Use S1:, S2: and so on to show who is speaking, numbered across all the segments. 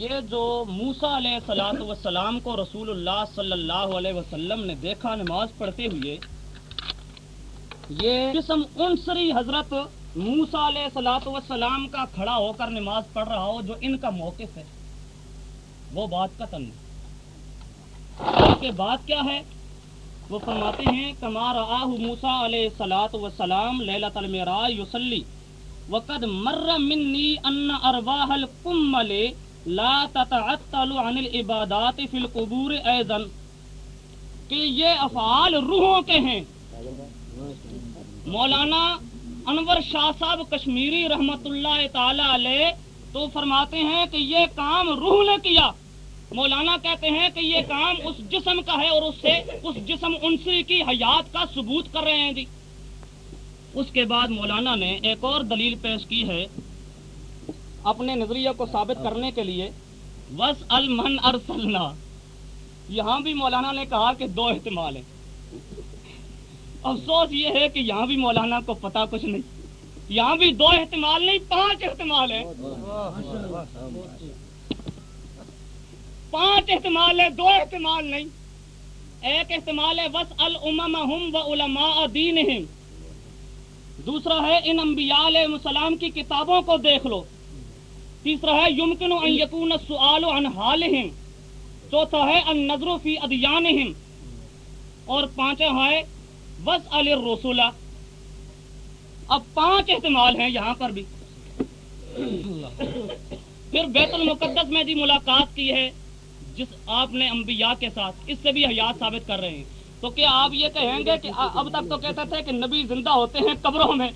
S1: یہ جو موسا علیہ سلاۃ وسلام کو رسول اللہ صلی اللہ علیہ وسلم نے دیکھا نماز پڑھتے ہوئے، یہ جسم عنصری حضرت موسا علیہ سلاۃ وسلام کا کھڑا ہو کر نماز پڑھ رہا ہو جو ان کا موقف ہے، وہ بات کا تن کے بعد کیا ہے؟ وہ فرماتے ہیں کمار آہ موسا علیہ سلاۃ وسلام لیلت المراج یوسلی وقد مر منی ان ارواح القمل لا تتعطل عن العبادات فی القبور ایضا کہ یہ افعال روحوں کے ہیں۔ مولانا انور شاہ صاحب کشمیری رحمت اللہ تعالی علیہ تو فرماتے ہیں کہ یہ کام روح نے کیا۔ مولانا کہتے ہیں کہ یہ کام اس جسم کا ہے اور اس سے اس جسم انسی کی حیات کا ثبوت کر رہے ہیں جی۔ اس کے بعد مولانا نے ایک اور دلیل پیش کی ہے۔ اپنے نظریہ کو ثابت کرنے کے لیے وس المن ارسلنا یہاں بھی مولانا نے کہا کہ دو احتمال ہیں۔ افسوس یہ ہے کہ یہاں بھی مولانا کو پتا کچھ نہیں۔ یہاں بھی دو احتمال نہیں پانچ احتمال ہیں۔ پانچ احتمال ہے دو احتمال نہیں۔ ایک احتمال ہے وس الم و علماء دین دوسرا ہے ان انبیاء علیہ السلام کی کتابوں کو دیکھ لو۔ تیسرا ہے یمکن ان یکون السؤال عن حالہم۔ چوتھا ہے، ان نظر فی ادیانہم۔ اور پانچواں ہے وس الرسول اب پانچ احتمال ہیں یہاں پر بھی۔ پھر بیت المقدس میں جی ملاقات کی ہے، جس آپ نے انبیاء کے ساتھ۔ اس سے بھی حیات ثابت کر رہے ہیں۔ تو کیا آپ یہ کہیں گے کہ اب تک تو کہتے تھے کہ نبی زندہ ہوتے ہیں قبروں میں،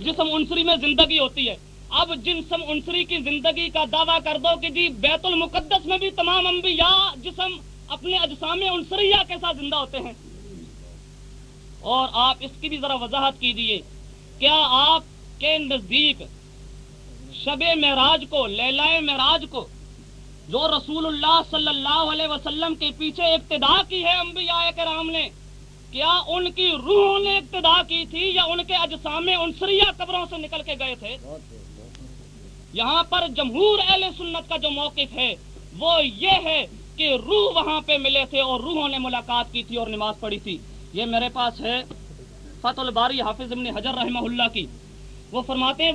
S1: جسم عنصری میں زندگی ہوتی ہے۔ اب جسم عنصری کی زندگی کا دعویٰ کر دو کہ جی بیت المقدس میں بھی تمام انبیاء جسم اپنے اجسام عنصریہ کے ساتھ زندہ ہوتے ہیں۔ اور آپ اس کی بھی ذرا وضاحت کیجیے کیا آپ کے نزدیک شب معراج کو لیلائے معراج کو، جو رسول اللہ صلی اللہ علیہ وسلم کے پیچھے ابتدا کی ہے انبیاء کرام نے، کیا ان کی روح نے ابتدا کی تھی یا ان کے اجسام عنصریہ قبروں سے نکل کے گئے تھے؟ یہاں پر جمہور اہل سنت کا جو موقف ہے، وہ یہ ہے کہ روح وہاں پہ ملے تھے اور روحوں نے ملاقات کی تھی اور نماز پڑھی تھی۔ یہ میرے پاس ہے فتح الباری حافظ ابن حجر رحمہ اللہ کی۔ وہ فرماتے ہیں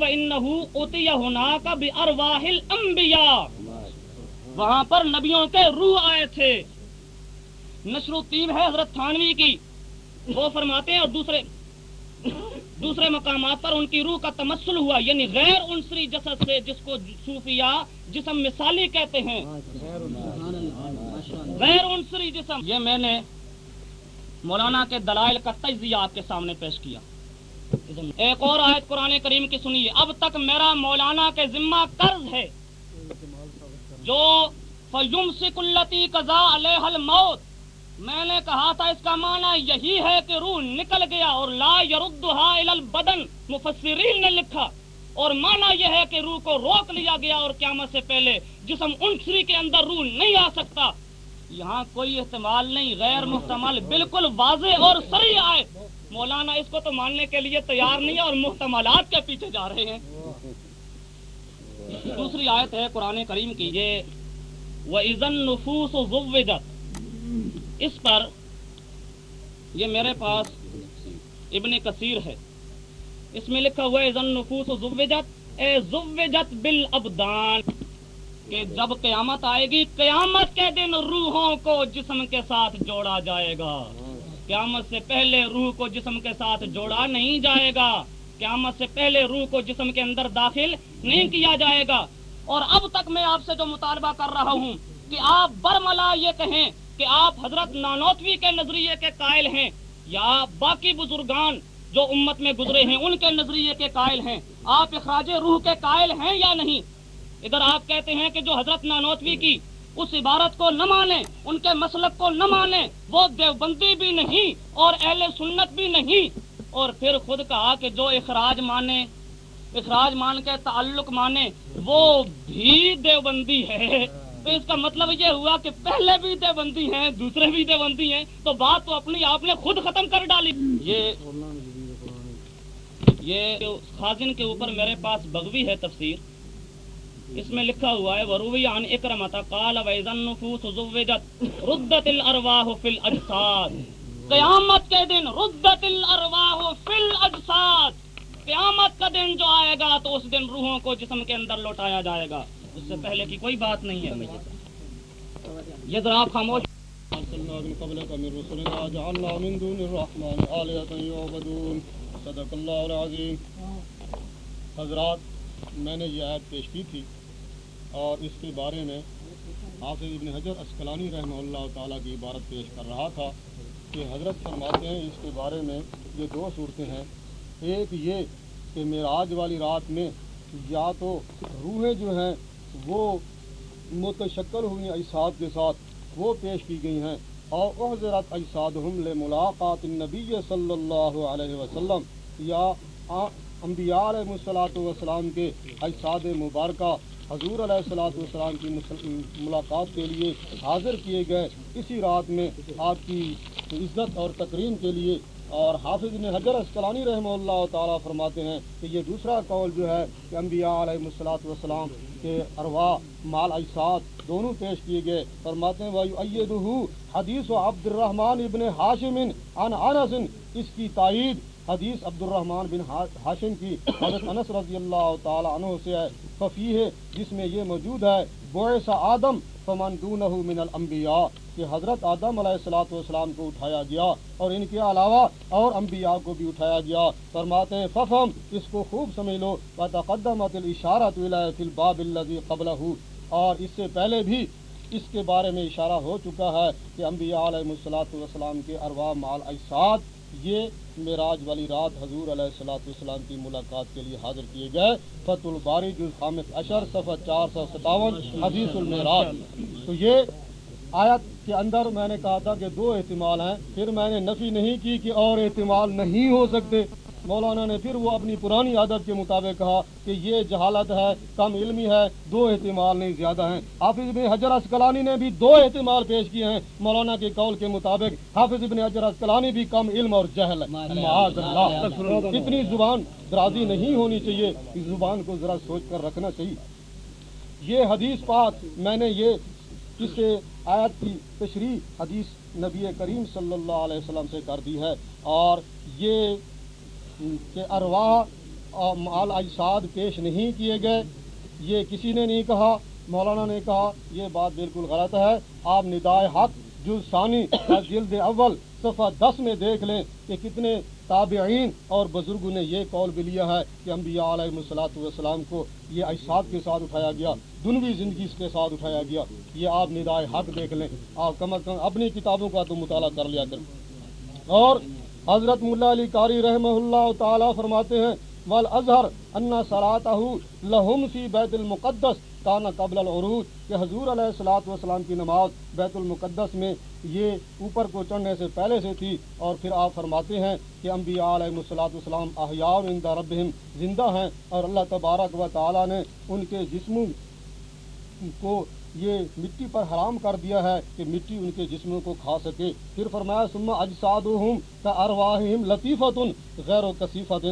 S1: وہاں پر نبیوں کے روح آئے تھے۔ نشر الطیب ہے حضرت تھانوی کی۔ وہ فرماتے ہیں اور دوسرے دوسرے مقامات پر ان کی روح کا تمثل ہوا یعنی غیر عنصری جسد سے جس کو صوفیہ جسم مثالی کہتے ہیں۔ غیر عنصری جسم۔ یہ میں نے مولانا کے دلائل کا تجزیہ آپ کے سامنے پیش کیا۔ ایک اور آیت قرآن کریم کی سنیے۔ اب تک میرا مولانا کے ذمہ قرض ہے۔ جو فیم سکلتی قزا علیہ الموت میں نے کہا تھا اس کا معنی یہی ہے کہ روح نکل گیا اور لا یردہا البدن، مفسرین نے لکھا۔ اور مانا یہ ہے کہ روح کو روک لیا گیا اور قیامت سے پہلے جسم انسری کے اندر روح نہیں آ سکتا۔ یہاں کوئی استعمال نہیں، غیر محتمل، بالکل واضح اور سری آئے۔ مولانا، اس کو تو ماننے کے لیے تیار نہیں ہے اور محتملات کے پیچھے جا رہے ہیں۔ دوسری آیت ہے قرآن کریم کی، یہ وہ عزن نفوس و اس پر یہ میرے پاس ابن کثیر ہے۔ اس میں لکھا ہوا عزن نفوس زوجت، اے زوجت بال ابدان کہ جب قیامت آئے گی، قیامت کے دن روحوں کو جسم کے ساتھ جوڑا جائے گا۔ قیامت سے پہلے روح کو جسم کے ساتھ جوڑا نہیں جائے گا۔ قیامت سے پہلے روح کو جسم کے اندر داخل نہیں کیا جائے گا۔ اور اب تک میں آپ سے جو مطالبہ کر رہا ہوں کہ آپ برملا یہ کہیں کہ آپ حضرت نانوتوی کے نظریے کے قائل ہیں یا باقی بزرگان جو امت میں گزرے ہیں، ان کے نظریے کے قائل ہیں۔ آپ اخراج روح کے قائل ہیں یا نہیں؟ ادھر آپ کہتے ہیں کہ جو حضرت نانوتوی کی اس عبارت کو نہ مانے ان کے مسلک کو نہ مانے وہ دیوبندی بھی نہیں اور اہل سنت بھی نہیں۔ اور پھر خود کہا کہ جو اخراج مانے اخراج مان کے تعلق مانے وہ بھی دیوبندی ہے۔ تو اس کا مطلب یہ ہوا کہ پہلے بھی دیوبندی ہیں، دوسرے بھی دیوبندی ہیں، تو بات تو اپنی آپ نے خود ختم کر ڈالی۔ یہ یہ خازن کے اوپر میرے پاس بغوی ہے تفسیر۔ اس میں لکھا ہوا ہے وروی عن اکرمت قال ویزن نفوس زوجت، ردت الارواح فی الاجساد قیامت کے دن ردت الارواح فی الاجساد قیامت کا دن جو آئے گا، تو اس دن روحوں کو جسم کے اندر لوٹایا جائے گا۔ اس سے پہلے کی کوئی بات نہیں ہے۔ یہ ذرا آپ خاموش
S2: صدق اللہ العظیم حضرات، میں نے یہ آیت پیش کی تھی اور اس کے بارے میں حافظ ابن حجر اسکلانی رحمہ اللہ تعالیٰ کی عبارت پیش کر رہا تھا کہ حضرت فرماتے ہیں اس کے بارے میں یہ دو صورتیں ہیں۔ ایک یہ کہ معراج والی رات میں یا تو روحیں جو ہیں وہ متشکل ہوئی اجساد کے ساتھ وہ پیش کی گئی ہیں۔ اور احضرت اجسادہم لملاقات النبی صلی اللہ علیہ وسلم یا انبیاء علیہ الصلاۃ والسلام کے اجساد مبارکہ حضور علیہ الصلاۃ والسلام کی ملاقات کے لیے حاضر کیے گئے۔ اسی رات میں آپ کی عزت اور تقریم کے لیے اور حافظ نے حجر اسکلانی رحمہ اللہ تعالیٰ فرماتے ہیں کہ یہ دوسرا قول جو ہے کہ انبیاء علیہ الصلاۃ والسلام کے اروا مال اجساد دونوں پیش کیے گئے۔ فرماتے ہیں، وَيُؤَيِّدُهُ حدیث و عبد الرحمن ابن ہاشم عن انس، اس کی تائید حدیث عبد الرحمن بن ہاشم کی۔ حضرت انس رضی اللہ تعالی عنہ سے ہے۔ ففی ہے جس میں یہ موجود ہے بوئس آدم، فمن دونہ من الانبیاء کہ حضرت آدم علیہ السلاۃ والسلام کو اٹھایا گیا اور ان کے علاوہ اور انبیاء کو بھی اٹھایا گیا۔ فرماتے ہیں ففہم اس کو خوب سمجھ لو۔ وتقدمت الاشارۃ الی فی الباب الذی قبلہ اور اس سے پہلے بھی اس کے بارے میں اشارہ ہو چکا ہے کہ انبیاء علیہ الصلاۃ والسلام کے ارواح مال اجساد، یہ معراج والی رات حضور علیہ السلاۃ والسلام کی ملاقات کے لیے حاضر کیے گئے۔ فتح الباری جز خامس اشر صفحہ چار سو ستاون، حدیث المعراج۔ تو یہ آیت کے اندر میں نے کہا تھا کہ دو احتمال ہیں پھر میں نے نفی نہیں کی کہ اور احتمال نہیں ہو سکتے۔ مولانا نے پھر وہ اپنی پرانی عادت کے مطابق کہا کہ یہ جہالت ہے کم علمی ہے دو احتمال نہیں زیادہ ہیں۔ حافظ ابن حجر اسکلانی نے بھی دو احتمال پیش کیے ہیں۔ مولانا کے قول کے مطابق حافظ ابن حجر اسکلانی بھی کم علم اور جہل اتنی زبان درازی نہیں ہونی چاہیے اس زبان کو ذرا سوچ کر رکھنا چاہیے۔ یہ حدیث پاک میں نے یہ اس آیت کی تشریح حدیث نبی کریم صلی اللہ علیہ وسلم سے کر دی ہے اور یہ کہ ارواح مال اجساد پیش نہیں کیے گئے، یہ کسی نے نہیں کہا، مولانا نے کہا، یہ بات بالکل غلط ہے۔ آپ ندائے حق جو ثانی جلد اول، صفحہ دس میں دیکھ لیں کہ کتنے تابعین اور بزرگوں نے یہ قول بھی لیا ہے کہ انبیاء علیہ السلاۃ والسلام کو یہ اجساد کے ساتھ اٹھایا گیا، دنوی زندگی اس کے ساتھ اٹھایا گیا۔ یہ آپ ندائے حق دیکھ لیں، آپ کم از کم اپنی کتابوں کا تو مطالعہ کر لیا کریں۔ اور حضرت ملا علی قاری رحمہ اللہ تعالیٰ فرماتے ہیں ول اظہر انا لہم فی بیت المقدس کانا قبل العروج، کہ حضور علیہ السلاۃ والسلام کی نماز بیت المقدس میں یہ اوپر کو چڑھنے سے پہلے سے تھی، اور پھر آپ فرماتے ہیں کہ انبیاء علیہ السلاۃ والسلام احیاء عند ربہم، زندہ ہیں، اور اللہ تبارک و تعالیٰ نے ان کے جسموں کو یہ مٹی پر حرام کر دیا ہے کہ مٹی ان کے جسموں کو کھا سکے۔ پھر فرمایا سما اجساد ہوں کا ارواہم لطیفت غیر و کثیفت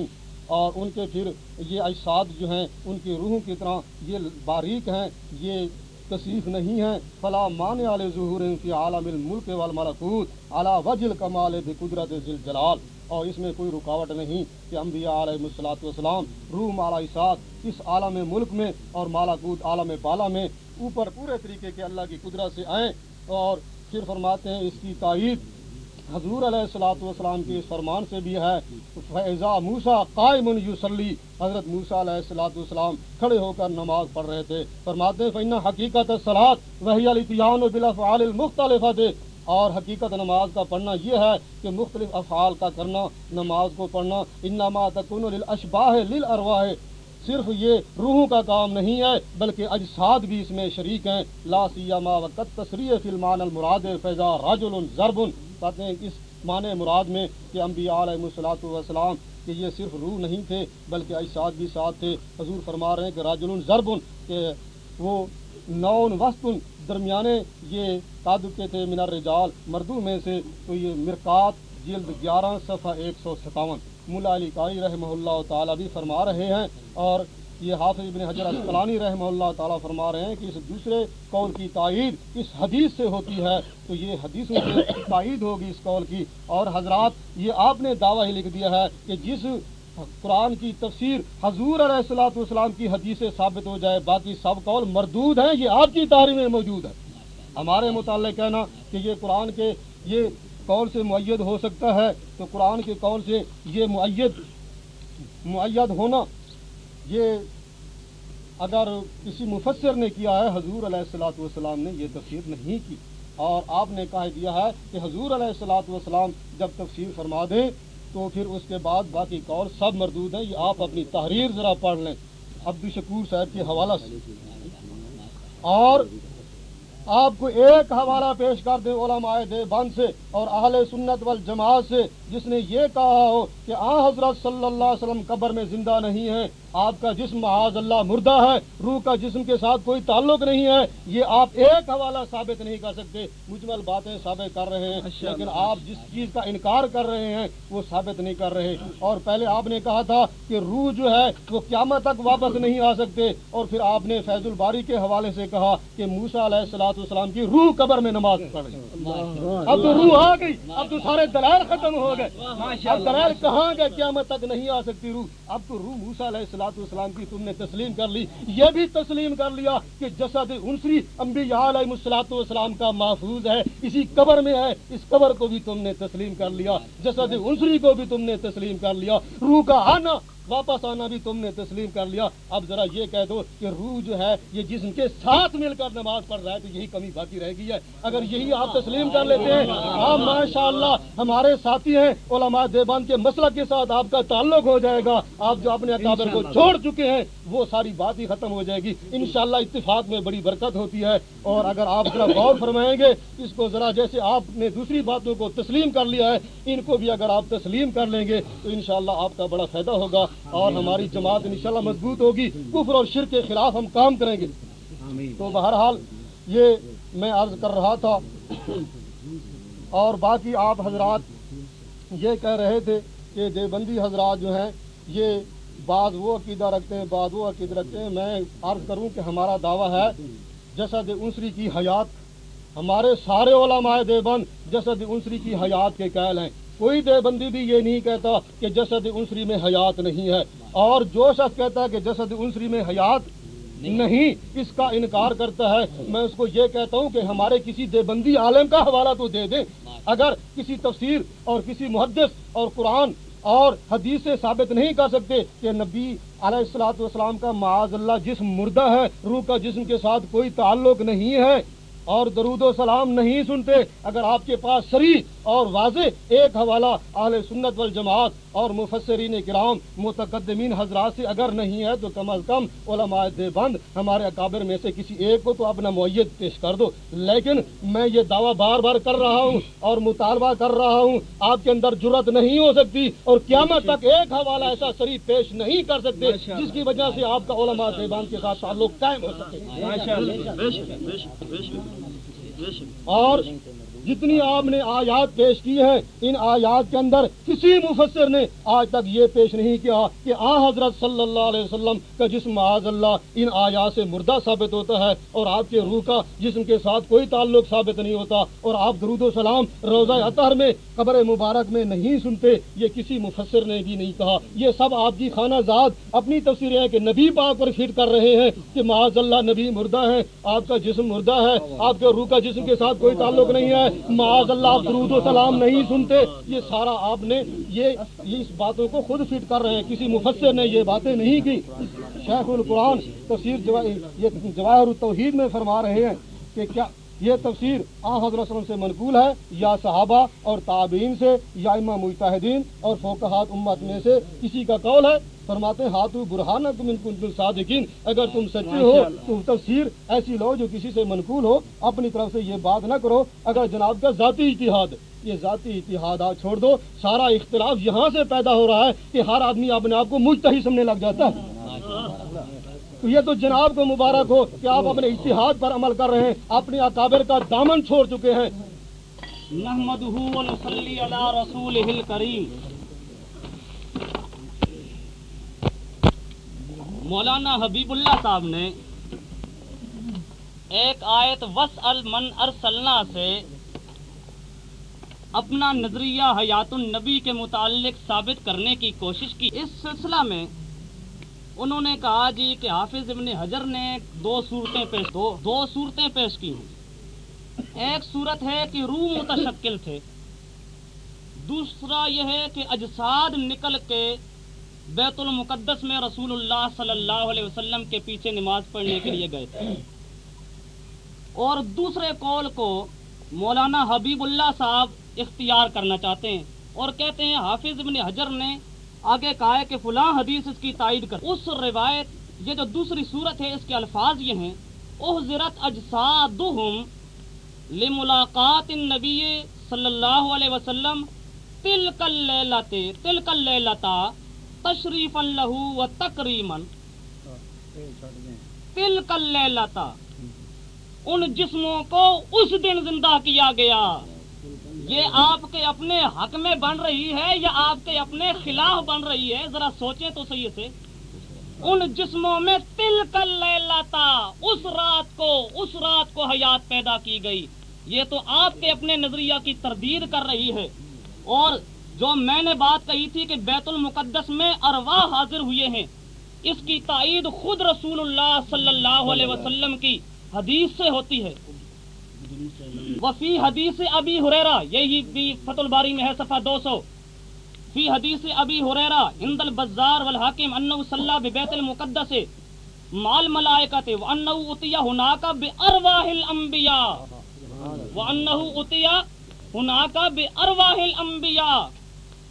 S2: اور ان کے پھر یہ اجساد جو ہیں، ان کی روحوں کی طرح یہ باریک ہیں، یہ کثیف نہیں ہیں۔ فلاں مان علیہ ظہور کی عالم الملک والملکوت اعلیٰ وجل کمال بقدرت ذل جلال اور اس میں کوئی رکاوٹ نہیں کہ انبیاء علیہ الصلاۃ والسلام روح مالا اسات اس عالم ملک میں اور مالاکوت عالم بالا میں اوپر پورے طریقے کے اللہ کی قدرت سے آئیں اور پھر فرماتے ہیں اس کی تائید حضور علیہ السلاۃ والسلام کے اس فرمان سے بھی ہے فیضا موسا قائم یوسلی حضرت موسا علیہ السلاۃ والسلام کھڑے ہو کر نماز پڑھ رہے تھے، فرماتے ہیں فن حقیقت سلاد وہی علیطیان و بلافعال مختلف اور حقیقت نماز کا پڑھنا یہ ہے کہ مختلف افعال کا کرنا، نماز کو پڑھنا انما تکون للاشباہ للارواح صرف یہ روحوں کا کام نہیں ہے، بلکہ اجساد بھی اس میں شریک ہیں۔ لا سیما وقت تصریح فی المان المراد فیضا راجل ضرب۔ کہتے ہیں اس معنی مراد میں کہ انبیاء علیہ الصلاۃ والسلام کہ یہ صرف روح نہیں تھے، بلکہ اجساد بھی ساتھ تھے۔ حضور فرما رہے ہیں کہ راجل ضرب، کہ وہ نون وسط درمیانے یہ تعدد کے تھے منار رجال مردوں میں سے تو یہ مرکات جلد گیارہ، صفحہ ایک سو ستاون۔ ملا علی قاری رحمہ اللہ تعالیٰ بھی فرما رہے ہیں اور یہ حافظ ابن حجر اسقلانی رحمہ اللہ تعالیٰ فرما رہے ہیں کہ اس دوسرے قول کی تائید اس حدیث سے ہوتی ہے، تو یہ حدیثوں سے تائید ہوگی اس قول کی۔ اور حضرات، یہ آپ نے دعویٰ ہی لکھ دیا ہے کہ جس قرآن کی تفسیر حضور علیہ السلاۃ والسلام کی حدیث سے ثابت ہو جائے، باقی سب قول مردود ہیں، یہ آپ کی تاریخ میں موجود ہے۔ ہمارے متعلق کہنا کہ یہ قرآن کے یہ قول سے معید ہو سکتا ہے، تو قرآن کے قول سے یہ معید معید ہونا یہ اگر کسی مفسر نے کیا ہے، حضور علیہ السلاۃ والسلام نے یہ تفسیر نہیں کی۔ اور آپ نے کہہ دیا ہے کہ حضور علیہ السلاۃ والسلام جب تفسیر فرما دیں تو پھر اس کے بعد باقی قول سب مردود ہیں، یہ آپ اپنی تحریر ذرا پڑھ لیں۔ عبد الشکور صاحب کے حوالہ سے۔ اور آپ کو ایک حوالہ پیش کر دیں علماء دے بند سے۔ اور اہل سنت والجماعت سے جس نے یہ کہا ہو کہ آ حضرت صلی اللہ علیہ وسلم قبر میں زندہ نہیں ہے آپ کا جسم معاذ اللہ مردہ ہے روح کا جسم کے ساتھ کوئی تعلق نہیں ہے یہ آپ ایک حوالہ ثابت نہیں کر سکتے۔ مجمل باتیں ثابت کر رہے ہیں لیکن آپ جس چیز کا انکار کر رہے ہیں وہ ثابت نہیں کر رہے۔ اور پہلے آپ نے کہا تھا کہ روح جو ہے وہ قیامت تک واپس نہیں آ سکتے اور پھر آپ نے فیض الباری کے حوالے سے کہا کہ موسا علیہ السلاۃ والسلام کی روح قبر میں نماز پڑھ اب تو روح آ گئی۔ اب تو سارے دلائل ختم ہو گئے۔ اب دلائل کہاں گئے؟ قیامت تک نہیں آ سکتی روح۔ اب تو روح موسا علیہ السلاۃ والسلام کی تم نے تسلیم کر لی۔ یہ بھی تسلیم کر لیا کہ جسد انسری انبیاء علیہ السلاۃ والسلام کا محفوظ ہے۔ اسی قبر میں ہے۔ اس قبر کو بھی تم نے تسلیم کر لیا۔ جسد انسری کو بھی تم نے تسلیم کر لیا۔ روح کا آنا واپس آنا بھی تم نے تسلیم کر لیا۔ اب ذرا یہ کہہ دو کہ روح جو ہے یہ جسم کے ساتھ مل کر نماز پڑھ رہا ہے تو یہی کمی باقی رہ گئی ہے۔ اگر یہی آپ تسلیم کر لیتے ہیں آپ ماشاء اللہ ہمارے ساتھی ہیں علماء دیوبان کے مسلک کے ساتھ آپ کا تعلق ہو جائے گا۔ آپ جو اپنے اکابر کو چھوڑ چکے ہیں وہ ساری بات ہی ختم ہو جائے گی۔ انشاءاللہ اتفاق میں بڑی برکت ہوتی ہے۔ اور اگر آپ ذرا غور فرمائیں گے اس کو ذرا جیسے آپ نے دوسری باتوں کو تسلیم کر لیا ہے ان کو بھی اگر آپ تسلیم کر لیں گے تو انشاءاللہ آپ کا بڑا فائدہ ہوگا۔ اور ہماری جماعت انشاءاللہ مضبوط ہوگی۔ کفر اور شرک کے خلاف ہم کام کریں گے۔ تو بہرحال یہ میں عرض کر رہا تھا۔ اور باقی آپ حضرات یہ کہہ رہے تھے کہ دیوبندی حضرات جو ہیں یہ بعض وہ عقیدہ رکھتے ہیں بعض وہ عقیدہ رکھتے ہیں۔ میں عرض کروں کہ ہمارا دعویٰ ہے جسد انسری کی حیات ہمارے سارے علماء دیوبند جسد انسری کی حیات کے قائل ہیں۔ کوئی دیوبندی بھی یہ نہیں کہتا کہ جسد انسری میں حیات نہیں ہے۔ اور جو شخص کہتا ہے کہ جسد انسری میں حیات نہیں، اس کا انکار کرتا ہے۔ میں اس کو یہ کہتا ہوں کہ ہمارے کسی دیوبندی عالم کا حوالہ تو دے دیں۔ اگر کسی تفسیر اور کسی محدث اور قرآن اور حدیث سے ثابت نہیں کر سکتے کہ نبی علیہ السلاۃ والسلام کا معاذ اللہ جسم مردہ ہے، روح کا جسم کے ساتھ کوئی تعلق نہیں ہے۔ اور درود و سلام نہیں سنتے اگر آپ کے پاس سری اور واضح ایک حوالہ اہل سنت والجماعت اور مفسرین کرام متقدمین حضرات سے اگر نہیں ہے تو کم از کم علماء دیوبند ہمارے اکابر میں سے کسی ایک کو تو اپنا معیت پیش کر دو۔ لیکن میں یہ دعویٰ بار بار کر رہا ہوں اور مطالبہ کر رہا ہوں آپ کے اندر جرت نہیں ہو سکتی اور قیامت تک ایک حوالہ ایسا سری پیش نہیں کر سکتے جس کی وجہ سے آپ کا علماء دیوبند کے ساتھ تعلق قائم ہو سکے۔ اور جتنی آپ نے آیات پیش کی ہیں، ان آیات کے اندر کسی مفسر نے آج تک یہ پیش نہیں کیا کہ آ حضرت صلی اللہ علیہ وسلم کا جسم آج اللہ ان آیات سے مردہ ثابت ہوتا ہے اور آپ کے روح کا جسم کے ساتھ کوئی تعلق ثابت نہیں ہوتا اور آپ درود و سلام روزہ اطہر میں، قبر مبارک میں نہیں سنتے، یہ کسی مفسر نے بھی نہیں کہا۔ یہ سب آپ کی خانہ زاد اپنی تصویریں کہ نبی پاک پر فٹ کر رہے ہیں کہ معاذ اللہ نبی مردہ ہے آپ کا جسم مردہ ہے، آپ کے روح کا جسم کے ساتھ کوئی تعلق نہیں ہے معاذ اللہ درود و سلام نہیں سنتے، یہ سارا آپ نے یہ اس باتوں کو خود فٹ کر رہے ہیں۔ کسی مفسر نے یہ باتیں نہیں کی۔ شیخ القرآن تفسیر یہ جواہر التوحید میں فرما رہے ہیں کہ کیا یہ تفسیر آ حضرت سے منقول ہے یا صحابہ اور تعبین سے یا امام مجتہدین اور فوقہات امت میں سے کسی کا قول ہے۔ فرماتے ہیں ہاتھ برہانہ تم ان کن صادقین۔ اگر تم سچے ہو تو تفسیر ایسی لو جو کسی سے منقول ہو۔ اپنی طرف سے یہ بات نہ کرو۔ اگر جناب کا ذاتی اتحاد یہ ذاتی اتحادات چھوڑ دو سارا اختلاف یہاں سے پیدا ہو رہا ہے کہ ہر آدمی اپنے آپ کو مجتہی سمجھنے لگ جاتا ہے۔ تو یہ تو جناب کو مبارک ہو کہ آپ اپنے اتحاد پر عمل کر رہے ہیں، اپنے اکابر کا دامن چھوڑ چکے ہیں۔
S1: رسول کریم مولانا حبیب اللہ صاحب نے ایک آیت وس المن ارسلنا سے اپنا نظریہ حیات النبی کے متعلق ثابت کرنے کی کوشش کی۔ اس سلسلہ میں انہوں نے کہا جی کہ حافظ ابن حجر نے دو صورتیں پیش دو دو صورتیں پیش کی ہیں۔ ایک صورت ہے کہ روح متشکل تھے۔ دوسرا یہ ہے کہ اجساد نکل کے بیت المقدس میں رسول اللہ صلی اللہ علیہ وسلم کے پیچھے نماز پڑھنے کے لیے گئے تھے۔ اور دوسرے قول کو مولانا حبیب اللہ صاحب اختیار کرنا چاہتے ہیں اور کہتے ہیں حافظ ابن حجر نے آگے کہا ہے کہ فلاں حدیث اس کی تائید کر۔ اس روایت، یہ جو دوسری صورت ہے، اس کے الفاظ یہ ہیں، احضرت اجسادہم لملاقات النبی صلی اللہ علیہ وسلم تلک اللیلت، تلک اللیلتا تشریفا لہو و تکریما۔ تلک اللیلتا، ان جسموں کو اس دن زندہ کیا گیا۔ یہ آپ کے اپنے حق میں بن رہی ہے یا آپ کے اپنے خلاف بن رہی ہے؟ ذرا سوچیں تو صحیح سے۔ ان جسموں میں تل کر لیلاتا اس رات کو، اس رات کو حیات پیدا کی گئی۔ یہ تو آپ کے اپنے نظریہ کی تردید کر رہی ہے۔ اور جو میں نے بات کہی تھی کہ بیت المقدس میں ارواح حاضر ہوئے ہیں، اس کی تائید خود رسول اللہ صلی اللہ علیہ وسلم کی حدیث سے ہوتی ہے۔ وفی حدیث ابی حریرا یہی بھی فت الباری میں ہے، صفحہ دو سو۔ فی حدیث ابی حریرا ہند البزار والحاکم، انہو صلی ببیت المقدس، مال ملائکت، وانہو اتیا ہناکا بارواح الانبیاء۔ وانہو اتیا ہناکا بارواح الانبیاء۔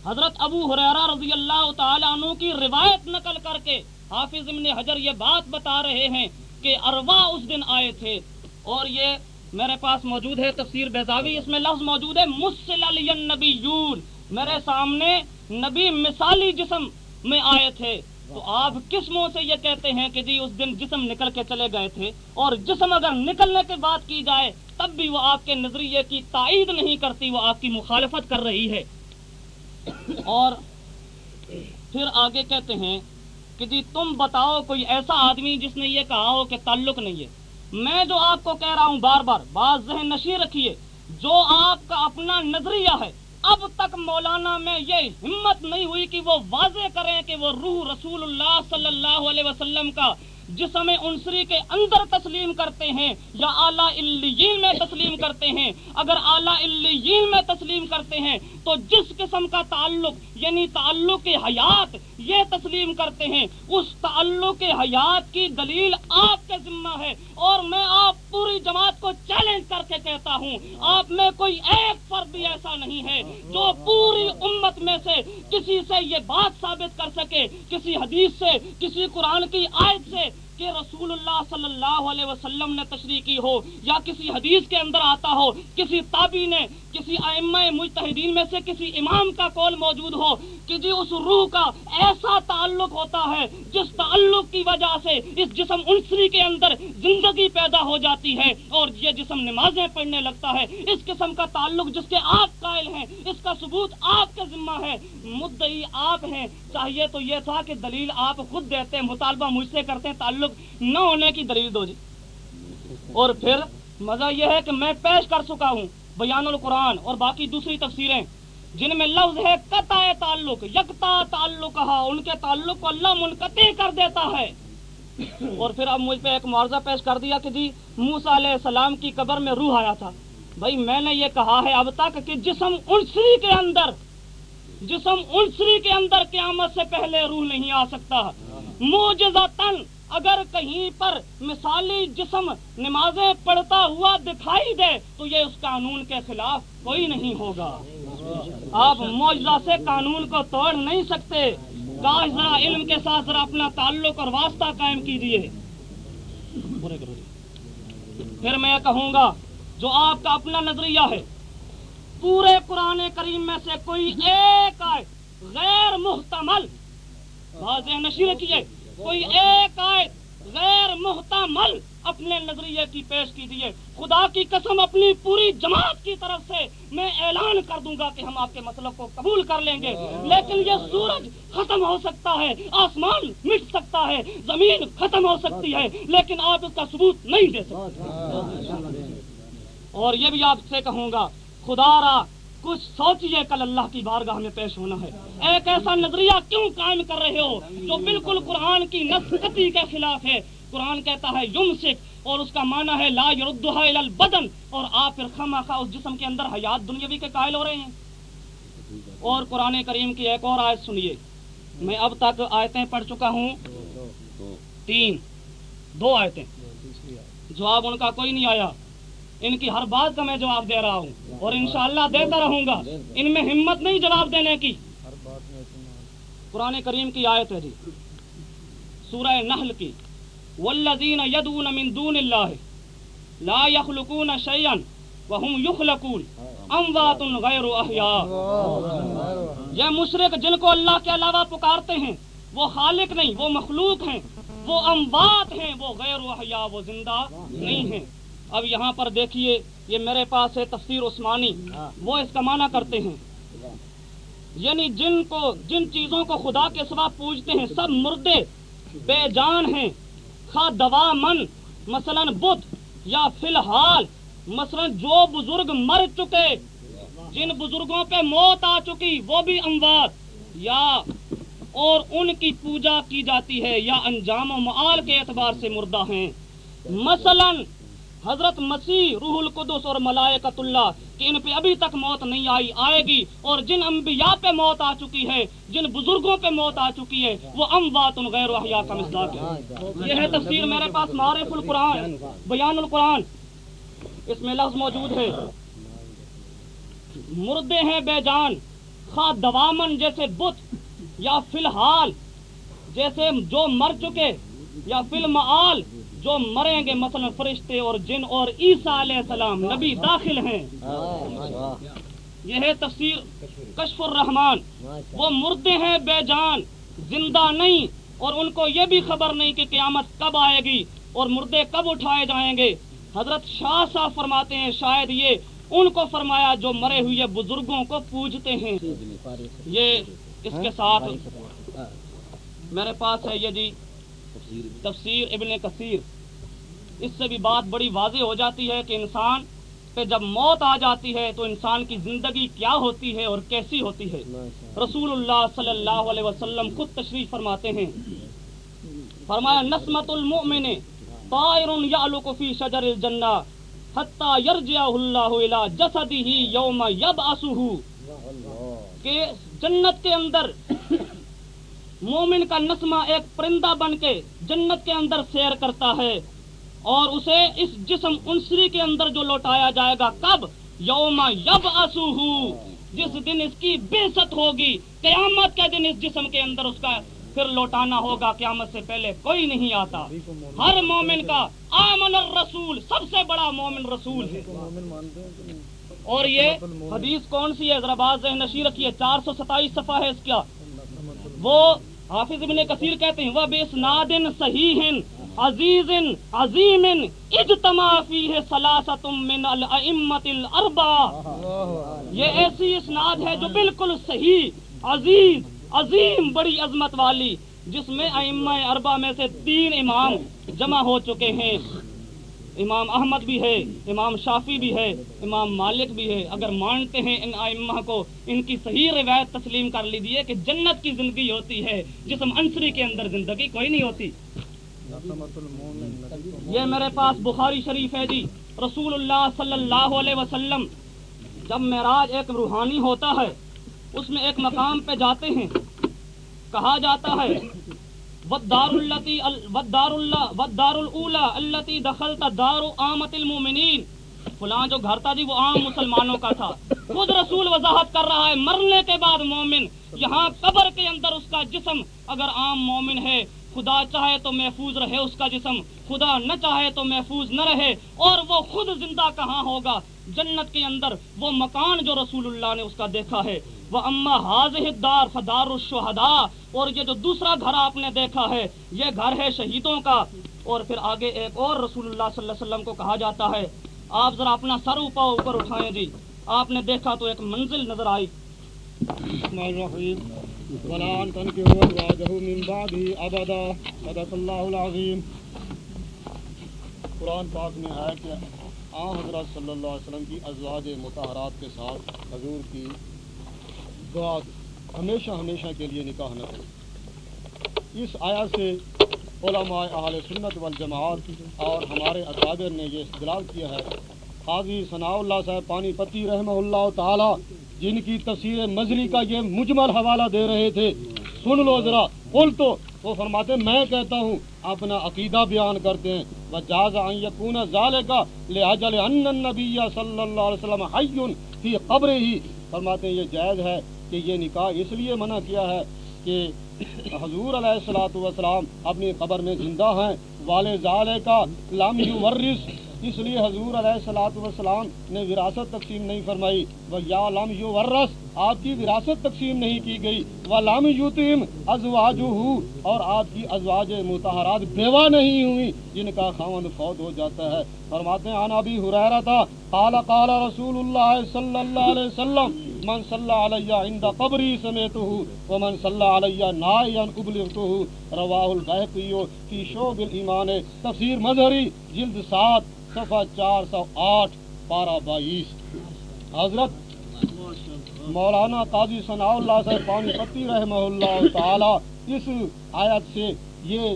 S1: حضرت ابو حریرہ رضی اللہ تعالی عنہ کی روایت نقل کر کے حافظ ابن حجر یہ بات بتا رہے ہیں کہ اروا اس دن آئے تھے اور یہ میرے پاس موجود ہے تفسیر بیزاوی اس میں لفظ موجود ہے مسل میرے سامنے نبی مثالی جسم میں آئے تھے۔ تو آپ کس منہ سے یہ کہتے ہیں کہ جی اس دن جسم نکل کے چلے گئے تھے؟ اور جسم اگر نکلنے کے بات کی جائے، تب بھی وہ آپ کے نظریے کی تائید نہیں کرتی، وہ آپ کی مخالفت کر رہی ہے۔ اور پھر آگے کہتے ہیں کہ جی تم بتاؤ کوئی ایسا آدمی جس نے یہ کہا ہو کہ تعلق نہیں ہے۔ میں جو آپ کو کہہ رہا ہوں بار بار، بات ذہن نشی رکھیے، جو آپ کا اپنا نظریہ ہے، اب تک مولانا میں یہ ہمت نہیں ہوئی کہ وہ واضح کریں کہ وہ روح رسول اللہ صلی اللہ علیہ وسلم کا جسم عنصری کے اندر تسلیم کرتے ہیں یا اعلیٰ اللیین میں تسلیم کرتے ہیں، اگر اعلیٰ اللیین میں تسلیم کرتے ہیں تو جس قسم کا تعلق یعنی تعلق حیات، یہ تسلیم کرتے ہیں، اس تعلق حیات کی دلیل آپ کے ذمہ ہے۔ اور میں آپ پوری جماعت کو چیلنج کر کے کہتا ہوں، آپ میں کوئی ایک فرد بھی ایسا نہیں ہے جو پوری امت میں سے کسی سے یہ بات ثابت کر سکے، کسی حدیث سے، کسی قرآن کی آیت سے کہ رسول اللہ صلی اللہ علیہ وسلم نے تشریح کی ہو یا کسی حدیث کے اندر آتا ہو، کسی تابی نے کسی ائمہ مجتہدین میں سے کسی امام کا قول موجود ہو کہ جی اس روح کا ایسا تعلق ہوتا ہے جس تعلق کی وجہ سے اس جسم عنصری کے اندر زندگی پیدا ہو جاتی ہے اور یہ جسم نمازیں پڑھنے لگتا ہے۔ اس قسم کا تعلق جس کے آپ قائل ہیں، اس کا ثبوت آپ کے ذمہ ہے۔ مدعی آپ ہیں۔ چاہیے تو یہ تھا کہ دلیل آپ خود دیتے مطالبہ مجھ سے کرتے ہیں تعلق نہ ہونے کی دلیل دو جی۔ اور پھر مزہ یہ ہے کہ میں پیش کر چکا ہوں بیان القرآن اور باقی دوسری تفسیریں، جن میں لفظ ہے قطع تعلق، یکتا تعلق ان کے تعلق کو اللہ منقطع کر دیتا ہے۔ اور پھر اب مجھ پہ ایک معاوضہ پیش کر دیا کہ جی موسا علیہ السلام کی قبر میں روح آیا تھا۔ بھائی، میں نے یہ کہا ہے اب تک کہ جسم عنصری کے اندر، جسم عنصری کے اندر قیامت سے پہلے روح نہیں آ سکتا۔ موجزہ تن اگر کہیں پر مثالی جسم نمازیں پڑھتا ہوا دکھائی دے تو یہ اس قانون کے خلاف کوئی نہیں ہوگا۔ آپ موجزہ سے قانون کو توڑ نہیں سکتے۔ کاش ذرا علم کے ساتھ ذرا اپنا تعلق اور واسطہ قائم کیجیے پھر میں کہوں گا، جو آپ کا اپنا نظریہ ہے، پورے قرآن کریم میں سے کوئی ایک آئے غیر محتمل واضح نشی کوئی ایک آئے غیر محتمل اپنے نظریے کی پیش کیجیے خدا کی قسم اپنی پوری جماعت کی طرف سے میں اعلان کر دوں گا کہ ہم آپ کے مسلک کو قبول کر لیں گے۔ لیکن یہ سورج ختم ہو سکتا ہے، آسمان مٹ سکتا ہے، زمین ختم ہو سکتی ہے، لیکن آپ اس کا ثبوت نہیں دے سکتے۔ اور یہ بھی آپ سے کہوں گا، خدا را کچھ سوچئے کل اللہ کی بارگاہ میں پیش ہونا ہے۔ ایک ایسا نظریہ کیوں قائم کر رہے ہو جو بالکل قرآن کی نسختی کے خلاف ہے؟ قرآن کہتا ہے یم سکھ اور اس کا معنی ہے لا یردہا البدن اور آپ پھر خما خواہ اس جسم کے اندر حیات دنیاوی کے قائل ہو رہے ہیں۔ اور قرآن کریم کی ایک اور آیت سنیے۔ میں اب تک آیتیں پڑھ چکا ہوں۔ تین، دو آیتیں۔ جواب ان کا کوئی نہیں آیا۔ ان کی ہر بات کا میں جواب دے رہا ہوں اور انشاءاللہ دیتا رہوں گا۔ ان میں ہمت نہیں جواب دینے کی۔ قرآن کریم کی آیت ہے جی۔ سورہ نحل کی۔ والذین یدعون من دون اللہ لا یخلقون شیئا وهم یخلقون اموات غیر احیاء یہ مشرق جن کو اللہ کے علاوہ پکارتے ہیں، وہ خالق نہیں، وہ مخلوق ہیں۔ وہ اموات ہیں، وہ غیر احیاء، وہ زندہ نہیں ہیں۔ اب یہاں پر دیکھیے یہ میرے پاس ہے تفسیر عثمانی۔ وہ اس کا معنی کرتے ہیں۔ یعنی جن کو جن چیزوں کو خدا کے سوا پوجتے ہیں سب مردے بے جان ہیں۔ خواہ دوا من مثلا بدھ یا فی الحال مثلا جو بزرگ مر چکے جن بزرگوں پہ موت آ چکی وہ بھی اموات یا اور ان کی پوجا کی جاتی ہے یا انجام و معال کے اعتبار سے مردہ ہیں۔ مثلا حضرت مسیح روح القدس اور ملائکت اللہ کہ ان پہ ابھی تک موت نہیں آئی، آئے گی اور جن انبیاء پہ موت آ چکی ہے، جن بزرگوں پہ موت آ چکی ہے، وہ اموات غیر احیاء کا مصداق ہے یہ ہے تفسیر میرے پاس معرف القرآن، بیان القرآن۔ اس میں لفظ موجود ہے۔ مردے ہیں بے جان، خواہ دوامن جیسے بت یا فی الحال، جیسے جو مر چکے۔ یا فی المعال، جو مریں گے مثلا فرشتے اور جن اور عیسیٰ علیہ السلام، نبی داخل ہیں۔ یہ ہے تفسیر کشف الرحمان وہ مردے ہیں بے جان، زندہ نہیں، اور ان کو یہ بھی خبر نہیں کہ قیامت کب آئے گی اور مردے کب اٹھائے جائیں گے۔ حضرت شاہ صاحب فرماتے ہیں، شاید یہ ان کو فرمایا جو مرے ہوئے بزرگوں کو پوجتے ہیں۔ یہ اس کے ساتھ میرے پاس ہے، یہ جی تفسیر ابن کثیر۔ اس سے بھی بات بڑی واضح ہو جاتی ہے کہ انسان پہ جب موت آ جاتی ہے تو انسان کی زندگی کیا ہوتی ہے اور کیسی ہوتی ہے۔ رسول اللہ صلی اللہ علیہ وسلم خود تشریف فرماتے ہیں۔ فرمایا، نسمت المؤمن طائر یعلق فی شجر الجنہ حتی یرجع اللہ الى جسدہ یوم یبعثہ۔ کہ جنت کے اندر مومن کا نسمہ ایک پرندہ بن کے جنت کے اندر سیر کرتا ہے اور اسے اس جسم انسری کے اندر جو لوٹایا جائے گا کب؟ یوم یب جس دن اس کی بےست ہوگی۔ قیامت کے دن اس جسم کے اندر اس کا پھر لوٹانا ہوگا۔ قیامت سے پہلے کوئی نہیں آتا۔ ہر مومن کا آمن الرسول، سب سے بڑا مومن رسول ہے۔ اور یہ حدیث کون سی ہے؟ ذرا باز ذہن نشی رکھیے۔ چار سو ستائیس صفحہ ہے اس کا۔ وہ حافظ ابن کثیر کہتے ہیں وہ بے اسنادن صحیح، عزیز، عظیم، اجتماع فیہ سلاست من الائمت الاربع یہ ایسی اسناد ہے جو بالکل صحیح، عزیز، عظیم، بڑی عظمت والی، جس میں ائمہ اربع میں سے تین امام جمع ہو چکے ہیں۔ امام احمد بھی ہے، امام شافی بھی ہے، امام مالک بھی ہے۔ اگر مانتے ہیں ان ائمہ کو، ان کی صحیح روایت تسلیم کر لیجیے کہ جنت کی زندگی ہوتی ہے، جسم انصری کے اندر زندگی کوئی نہیں ہوتی۔ یہ میرے پاس بخاری شریف ہے جی۔ رسول اللہ صلی اللہ علیہ وسلم، جب معراج ایک روحانی ہوتا ہے، اس میں ایک مقام پہ جاتے ہیں۔ کہا جاتا ہے ودار التی اللہ ودار الاولا التی دخلت دار عامت المومنین۔ فلاں جو گھر تھا جی وہ عام مسلمانوں کا تھا۔ خود رسول وضاحت کر رہا ہے، مرنے کے بعد مومن، یہاں قبر کے اندر اس کا جسم اگر عام مومن ہے خدا چاہے تو محفوظ رہے اس کا جسم، خدا نہ چاہے تو محفوظ نہ رہے، اور وہ خود زندہ کہاں ہوگا؟ جنت کے اندر وہ مکان جو رسول اللہ نے اس کا دیکھا ہے۔ وہ اما حاضر دار فدار الشہداء اور یہ جو دوسرا گھر آپ نے دیکھا ہے، یہ گھر ہے شہیدوں کا۔ اور پھر آگے ایک اور رسول اللہ صلی اللہ علیہ وسلم کو کہا جاتا ہے۔ آپ ذرا اپنا سر اوپا اوپر اٹھائیں جی۔ آپ نے دیکھا تو ایک منزل نظر آئی۔
S2: ولا ان تنكحوا ازواجه من بعده ابدا صدق اللہ العظیم قرآن پاک میں ہے کہ آ حضرت صلی اللہ علیہ وسلم کی ازواج متحرات کے ساتھ حضور کی بعد ہمیشہ ہمیشہ کے لیے نکاح نہ کرے اس آیا سے علماء اہل سنت والجماعت اور ہمارے اکابر نے یہ استدلال کیا ہے۔ قاضی ثناء اللہ صاحب پانی پتی رحمہ اللہ تعالی جن کی تفسیر مزری کا یہ مجمل حوالہ دے رہے تھے۔ سن لو ذرا۔ قل تو۔ وہ فرماتے، میں کہتا ہوں، اپنا عقیدہ بیان کرتے ہیں۔ وجاز ان یکون ذالک لاجل ان النبی صلی اللہ علیہ وسلم حی فی قبر ہی فرماتے ہیں، یہ جائز ہے کہ یہ نکاح اس لیے منع کیا ہے کہ حضور علیہ الصلوۃ والسلام اپنی قبر میں زندہ ہیں۔ والے ذالے کا لم یورث۔ اس لیے حضور علیہ الصلوۃ والسلام نے وراثت تقسیم نہیں فرمائی۔ وہ یا لم یورث آپ کی وراثت تقسیم نہیں کی گئی۔ وہ لام یوتیم ازواجہ اور آپ کی ازواج متحرات بیوہ نہیں ہوئی جن کا خاون فوت ہو جاتا ہے۔ فرماتے ہیں، عن ابی ہریرہ تھا قال قال رسول اللہ صلی اللہ علیہ وسلم، من صلی علی عند قبری سمیتہ ومن صلی علی نائیا ابلغتہ رواہ البیقی فی شعب الایمان، تفسیر مظہری، جلد سات صفحہ چار سو آٹھ، پارہ بائیس۔ حضرت مولانا قاضی ثناء اللہ سے پانی پتی رحمہ اللہ تعالی اس آیت سے یہ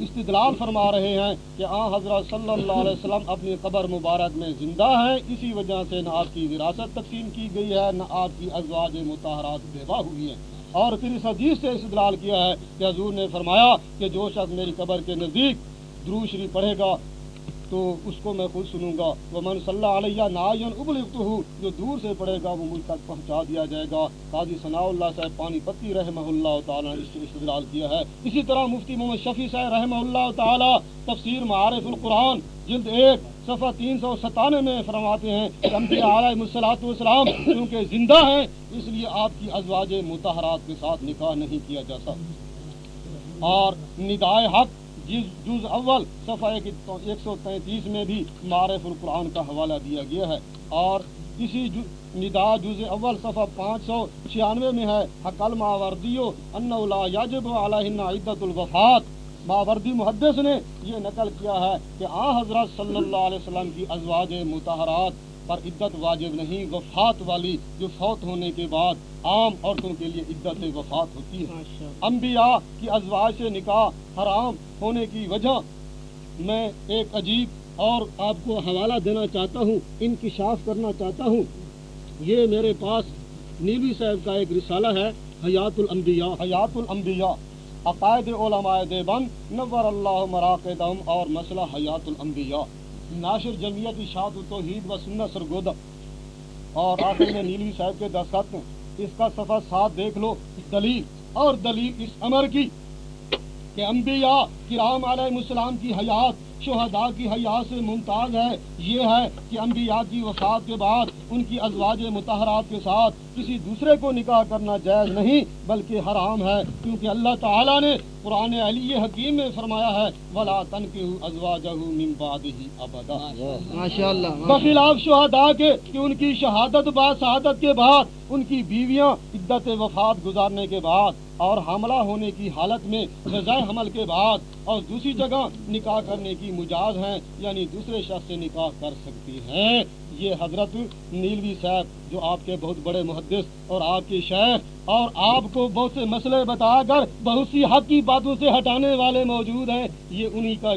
S2: استدلال فرما رہے ہیں کہ آ حضرت صلی اللہ علیہ وسلم اپنی قبر مبارک میں زندہ ہیں، اسی وجہ سے نہ آپ کی وراثت تقسیم کی گئی ہے، نہ آپ کی ازواج متحرات بیوہ ہوئی ہیں۔ اور پھر اس حدیث سے استدلال کیا ہے کہ حضور نے فرمایا کہ جو شخص میری قبر کے نزدیک درو شریف پڑھے گا تو اس کو میں خود سنوں گا۔ وہ من صلی اللہ علیہ نائن ابلغت ہوں جو دور سے پڑھے گا، وہ مجھ تک پہنچا دیا جائے گا۔ قاضی ثناء اللہ صاحب پانی پتی رحمہ اللہ تعالیٰ نے اس سے استدلال کیا ہے۔ اسی طرح مفتی محمد شفیع صاحب رحمہ اللہ تعالیٰ تفسیر معارف القرآن، جلد ایک، صفحہ تین سو ستانوے میں فرماتے ہیں کہ انبیاء علیہ الصلاۃ والسلام کیونکہ زندہ ہیں، اس لیے آپ کی ازواج متحرات کے ساتھ نکاح نہیں کیا جاتا اور ندائے حق جز جز اول، صفحہ ایک سو تینتیس میں بھی معرف القرآن کا حوالہ دیا گیا ہے۔ اور اسی ندا جز اول، صفحہ پانچ سو چھیانوے میں ہے۔ حقل ماوردیو ان لا یجب علیہن عدت الوفات۔ ماوردی محدث نے یہ نقل کیا ہے کہ آ حضرت صلی اللہ علیہ وسلم کی ازواج متحرات پر عدت واجب نہیں وفات والی جو فوت ہونے کے بعد عام عورتوں کے لیے عدت وفات ہوتی ہے۔ انبیاء کی ازواج سے نکاح حرام ہونے کی وجہ میں ایک عجیب اور آپ کو حوالہ دینا چاہتا ہوں انکشاف کرنا چاہتا ہوں۔ یہ میرے پاس نیوی صاحب کا ایک رسالہ ہے حیات الانبیاء۔ حیات الانبیاء۔ عقائد علماء دیوبند نور اللہ مراقدہم اور مسئلہ حیات الانبیاء۔ ناشر جمعیت اشاعت توحید و سنت سرگودا اور آخر میں نیلوی صاحب کے دستخط اس کا صفحہ ساتھ دیکھ لو۔ دلیل اور دلیل اس امر کی۔ کہ انبیاء کرام علیہ السلام کی حیات شہداء کی حیات سے ممتاز ہے یہ ہے کہ انبیاء کی وفات کے بعد ان کی ازواج متحرات کے ساتھ کسی دوسرے کو نکاح کرنا جائز نہیں بلکہ حرام ہے۔ کیونکہ اللہ تعالیٰ نے قرآن علی حکیم میں فرمایا ہے ولا تن کے بخلاف شہداء کے کہ ان کی شہادت بعد شہادت کے بعد ان کی بیویاں عدت وفات گزارنے کے بعد اور حاملہ ہونے کی حالت میں سزائے حمل کے بعد اور دوسری جگہ نکاح کرنے کی مجاز ہیں یعنی دوسرے شخص سے نکاح کر سکتی ہیں۔ یہ حضرت نیلوی صاحب، جو آپ کے بہت بڑے محدث اور آپ کے شیخ اور آپ کو بہت سے مسئلے بتا کر بہت سی حق کی باتوں سے ہٹانے والے موجود ہیں، یہ انہی کا